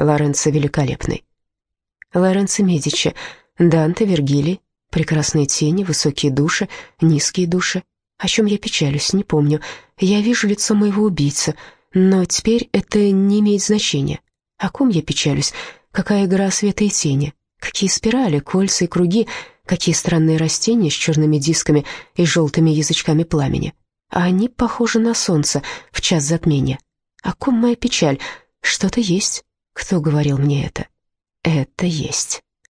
Лоренцо Великолепный. Лоренцо Медичи, Данте, Вергилий, прекрасные тени, высокие души, низкие души. О чем я печалюсь, не помню. Я вижу лицо моего убийцы, но теперь это не имеет значения. О ком я печалюсь? Какая игра света и тени? Какие спирали, кольца и круги? Какие странные растения с черными дисками и желтыми язычками пламени? А они похожи на солнце в час затмения. О ком моя печаль? Что-то есть. Кто говорил мне это? Это есть.